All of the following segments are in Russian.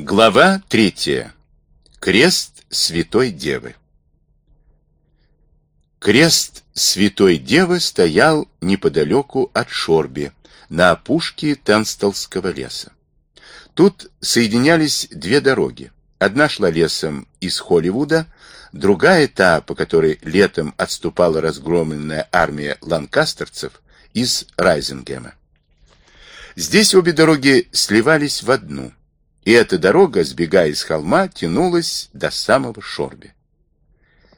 Глава третья. Крест Святой Девы. Крест Святой Девы стоял неподалеку от Шорби, на опушке Тенстолского леса. Тут соединялись две дороги. Одна шла лесом из Холливуда, другая та, по которой летом отступала разгромленная армия ланкастерцев, из Райзенгема. Здесь обе дороги сливались в одну, и эта дорога, сбегая с холма, тянулась до самого Шорби.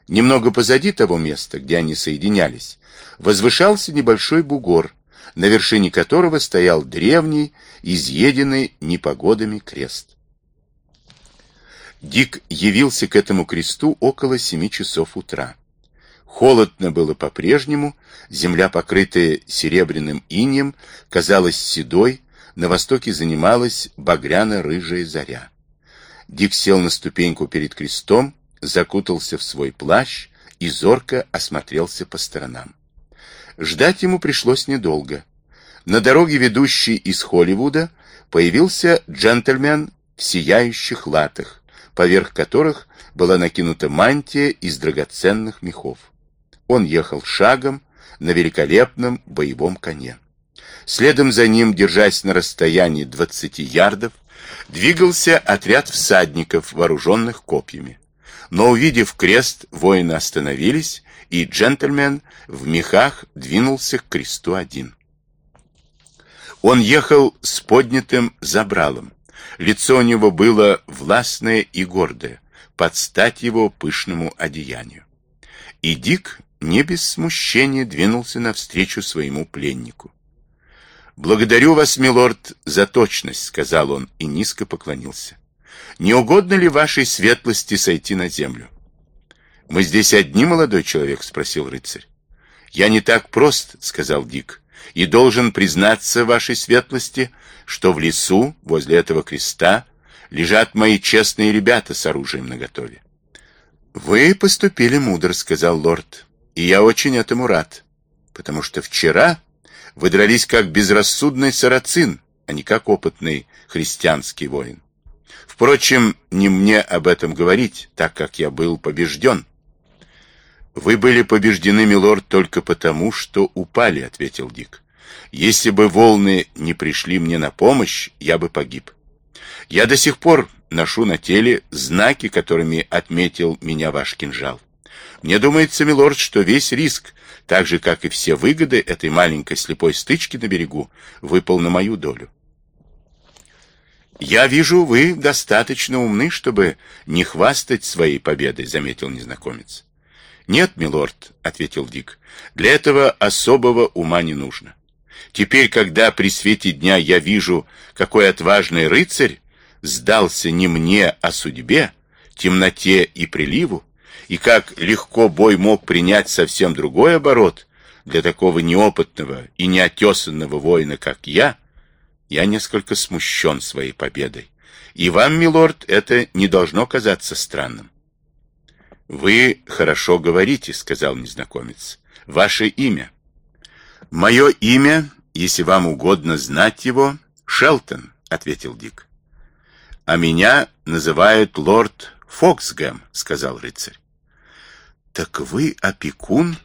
Немного позади того места, где они соединялись, возвышался небольшой бугор, на вершине которого стоял древний, изъеденный непогодами крест. Дик явился к этому кресту около семи часов утра. Холодно было по-прежнему, земля, покрытая серебряным инем, казалась седой, на востоке занималась багряно-рыжая заря. Дик сел на ступеньку перед крестом, закутался в свой плащ и зорко осмотрелся по сторонам. Ждать ему пришлось недолго. На дороге, ведущей из Холливуда, появился джентльмен в сияющих латах, поверх которых была накинута мантия из драгоценных мехов. Он ехал шагом на великолепном боевом коне. Следом за ним, держась на расстоянии 20 ярдов, двигался отряд всадников, вооруженных копьями. Но, увидев крест, воины остановились, и джентльмен в мехах двинулся к кресту один. Он ехал с поднятым забралом. Лицо у него было властное и гордое, под стать его пышному одеянию. И Дик не без смущения двинулся навстречу своему пленнику. «Благодарю вас, милорд, за точность», — сказал он и низко поклонился. «Не угодно ли вашей светлости сойти на землю?» «Мы здесь одни, молодой человек?» — спросил рыцарь. «Я не так прост», — сказал Дик, — «и должен признаться вашей светлости, что в лесу, возле этого креста, лежат мои честные ребята с оружием наготове». «Вы поступили мудро», — сказал лорд. И я очень этому рад, потому что вчера вы дрались как безрассудный сарацин, а не как опытный христианский воин. Впрочем, не мне об этом говорить, так как я был побежден. Вы были побеждены, милорд, только потому, что упали, ответил Дик. Если бы волны не пришли мне на помощь, я бы погиб. Я до сих пор ношу на теле знаки, которыми отметил меня ваш кинжал. Мне думается, милорд, что весь риск, так же, как и все выгоды этой маленькой слепой стычки на берегу, выпал на мою долю. «Я вижу, вы достаточно умны, чтобы не хвастать своей победой», — заметил незнакомец. «Нет, милорд», — ответил Дик, — «для этого особого ума не нужно. Теперь, когда при свете дня я вижу, какой отважный рыцарь сдался не мне, а судьбе, темноте и приливу, и как легко бой мог принять совсем другой оборот для такого неопытного и неотесанного воина, как я, я несколько смущен своей победой. И вам, милорд, это не должно казаться странным. «Вы хорошо говорите», — сказал незнакомец. «Ваше имя?» «Мое имя, если вам угодно знать его, Шелтон», — ответил Дик. «А меня называют лорд Фоксгэм», — сказал рыцарь. «Так вы опекун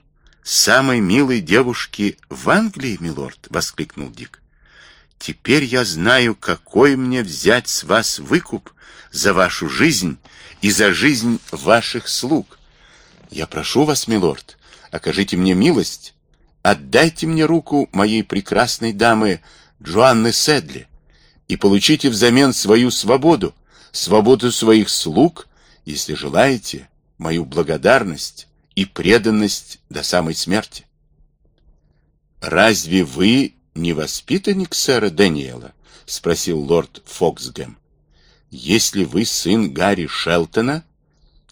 самой милой девушки в Англии, милорд?» — воскликнул Дик. «Теперь я знаю, какой мне взять с вас выкуп за вашу жизнь и за жизнь ваших слуг. Я прошу вас, милорд, окажите мне милость, отдайте мне руку моей прекрасной дамы Джоанны Седли и получите взамен свою свободу, свободу своих слуг, если желаете, мою благодарность и преданность до самой смерти. «Разве вы не воспитанник сэра Дэниела?» — спросил лорд Фоксгэм. «Если вы сын Гарри Шелтона,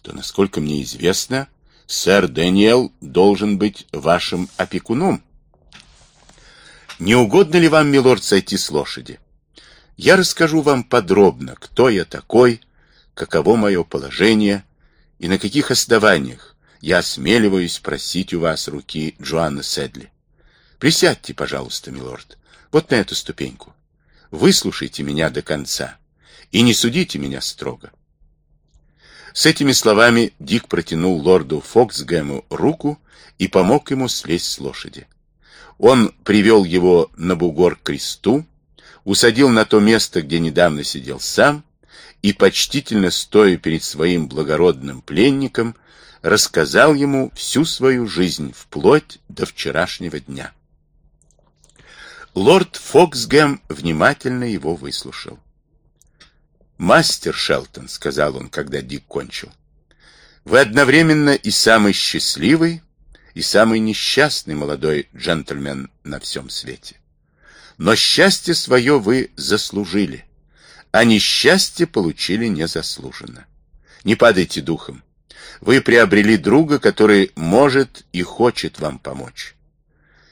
то, насколько мне известно, сэр Дэниел должен быть вашим опекуном. Не угодно ли вам, милорд, сойти с лошади? Я расскажу вам подробно, кто я такой, каково мое положение, и на каких основаниях я осмеливаюсь просить у вас руки Джоанны Седли. Присядьте, пожалуйста, милорд, вот на эту ступеньку. Выслушайте меня до конца, и не судите меня строго. С этими словами Дик протянул лорду Фоксгэму руку и помог ему слезть с лошади. Он привел его на бугор к кресту, усадил на то место, где недавно сидел сам, и, почтительно стоя перед своим благородным пленником, рассказал ему всю свою жизнь вплоть до вчерашнего дня. Лорд Фоксгэм внимательно его выслушал. «Мастер Шелтон», — сказал он, когда Дик кончил, — «вы одновременно и самый счастливый, и самый несчастный молодой джентльмен на всем свете. Но счастье свое вы заслужили, а несчастье получили незаслуженно. Не падайте духом. Вы приобрели друга, который может и хочет вам помочь.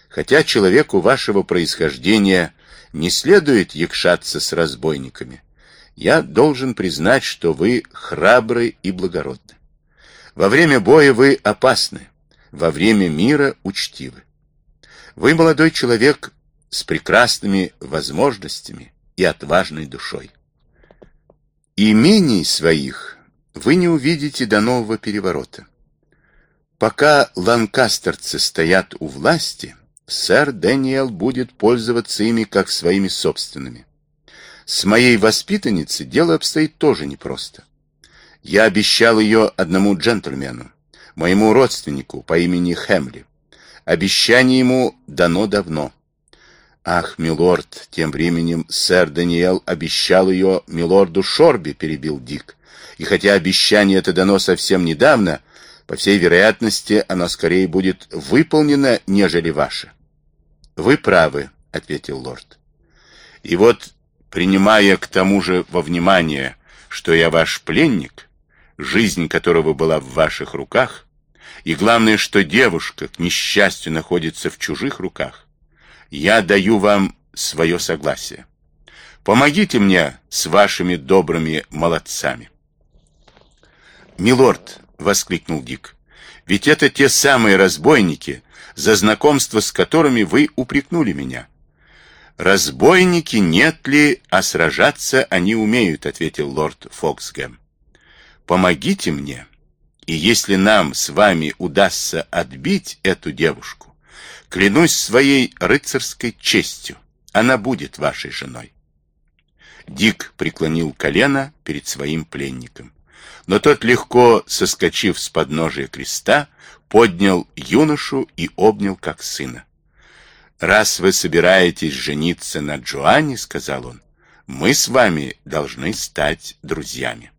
Хотя человеку вашего происхождения не следует якшаться с разбойниками, я должен признать, что вы храбры и благородны. Во время боя вы опасны, во время мира учтивы. Вы молодой человек с прекрасными возможностями и отважной душой. Имений своих вы не увидите до нового переворота. Пока ланкастерцы стоят у власти, сэр Дэниел будет пользоваться ими как своими собственными. С моей воспитанницей дело обстоит тоже непросто. Я обещал ее одному джентльмену, моему родственнику по имени Хемли. Обещание ему дано давно. Ах, милорд, тем временем сэр Даниэл обещал ее милорду Шорби, перебил Дик. И хотя обещание это дано совсем недавно, по всей вероятности, оно скорее будет выполнено, нежели ваше. Вы правы, ответил лорд. И вот принимая к тому же во внимание, что я ваш пленник, жизнь которого была в ваших руках, и главное, что девушка, к несчастью, находится в чужих руках, я даю вам свое согласие. Помогите мне с вашими добрыми молодцами. «Милорд!» — воскликнул Дик. «Ведь это те самые разбойники, за знакомство с которыми вы упрекнули меня. «Разбойники нет ли, а сражаться они умеют», — ответил лорд Фоксгэм. «Помогите мне, и если нам с вами удастся отбить эту девушку, клянусь своей рыцарской честью, она будет вашей женой». Дик преклонил колено перед своим пленником. Но тот, легко соскочив с подножия креста, поднял юношу и обнял как сына. «Раз вы собираетесь жениться на Джоанне, — сказал он, — мы с вами должны стать друзьями».